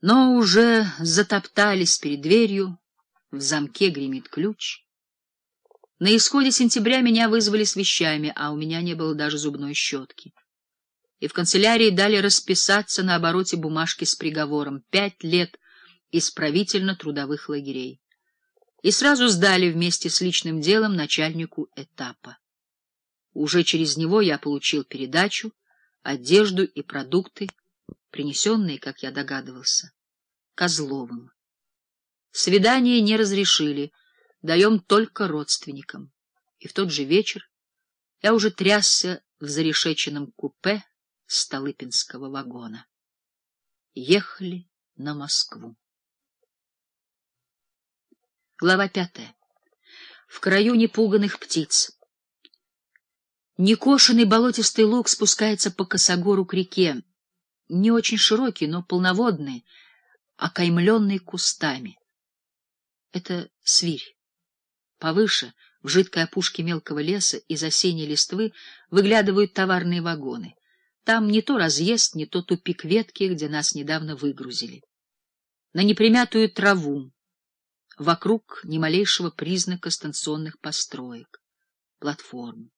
Но уже затоптались перед дверью, в замке гремит ключ. На исходе сентября меня вызвали с вещами, а у меня не было даже зубной щетки. И в канцелярии дали расписаться на обороте бумажки с приговором пять лет исправительно-трудовых лагерей. И сразу сдали вместе с личным делом начальнику этапа. Уже через него я получил передачу, одежду и продукты, принесенные, как я догадывался, Козловым. Свидание не разрешили, даем только родственникам. И в тот же вечер я уже трясся в зарешеченном купе Столыпинского вагона. Ехали на Москву. Глава пятая. В краю непуганных птиц. Некошенный болотистый луг спускается по косогору к реке, не очень широкий, но полноводный, окаймленный кустами. Это свирь. Повыше, в жидкой опушке мелкого леса из осенней листвы выглядывают товарные вагоны. Там не то разъезд, не то тупик ветки, где нас недавно выгрузили. На непримятую траву, вокруг ни малейшего признака станционных построек, платформ.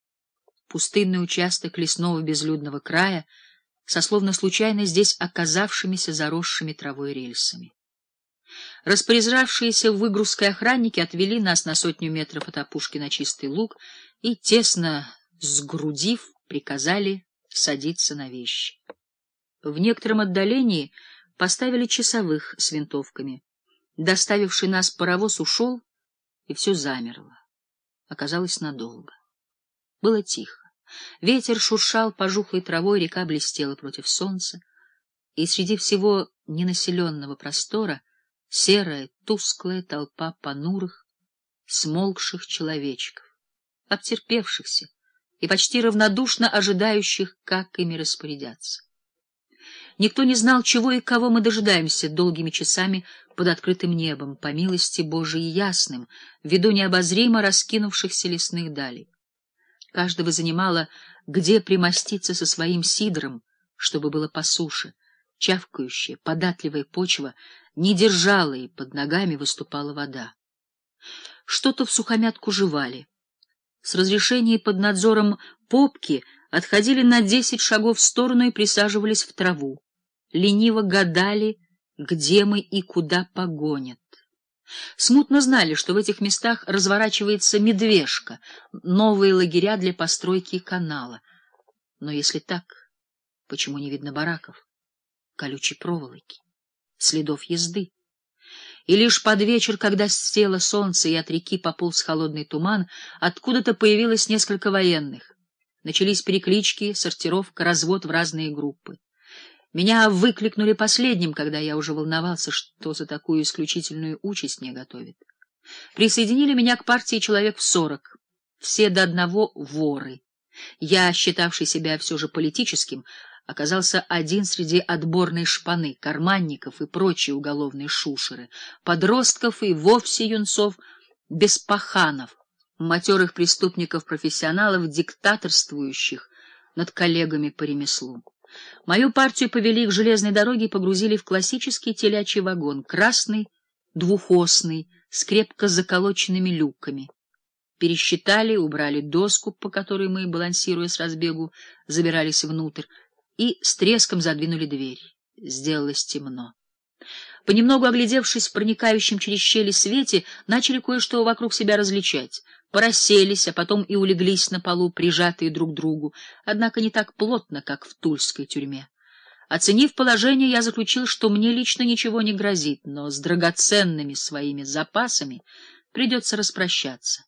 Пустынный участок лесного безлюдного края со словно случайно здесь оказавшимися заросшими травой рельсами. Распоряжавшиеся выгрузкой охранники отвели нас на сотню метров от опушки на чистый луг и, тесно сгрудив, приказали садиться на вещи. В некотором отдалении поставили часовых с винтовками. Доставивший нас паровоз ушел, и все замерло. Оказалось надолго. Было тихо. Ветер шуршал пожухлой травой, река блестела против солнца, и среди всего ненаселенного простора серая, тусклая толпа понурых, смолкших человечков, обтерпевшихся и почти равнодушно ожидающих, как ими распорядятся. Никто не знал, чего и кого мы дожидаемся долгими часами под открытым небом, по милости Божией ясным, ввиду необозримо раскинувшихся лесных далей. Каждого занимало, где примоститься со своим сидром, чтобы было по суше. Чавкающая, податливая почва не держала, и под ногами выступала вода. Что-то в сухомятку жевали. С разрешения под надзором попки отходили на десять шагов в сторону и присаживались в траву. Лениво гадали, где мы и куда погонят. Смутно знали, что в этих местах разворачивается медвежка, новые лагеря для постройки канала. Но если так, почему не видно бараков, колючей проволоки, следов езды? И лишь под вечер, когда село солнце и от реки пополз холодный туман, откуда-то появилось несколько военных. Начались переклички, сортировка, развод в разные группы. Меня выкликнули последним, когда я уже волновался, что за такую исключительную участь мне готовит. Присоединили меня к партии человек в сорок, все до одного воры. Я, считавший себя все же политическим, оказался один среди отборной шпаны, карманников и прочие уголовные шушеры, подростков и вовсе юнцов, беспаханов, матерых преступников-профессионалов, диктаторствующих над коллегами по ремеслу. Мою партию повели к железной дороге и погрузили в классический телячий вагон, красный, двухосный, с крепко заколоченными люками. Пересчитали, убрали доску, по которой мы, балансируя с разбегу, забирались внутрь, и с треском задвинули дверь. Сделалось темно. Понемногу оглядевшись в проникающем через щели свете, начали кое-что вокруг себя различать — порасселись, а потом и улеглись на полу, прижатые друг к другу, однако не так плотно, как в тульской тюрьме. Оценив положение, я заключил, что мне лично ничего не грозит, но с драгоценными своими запасами придется распрощаться.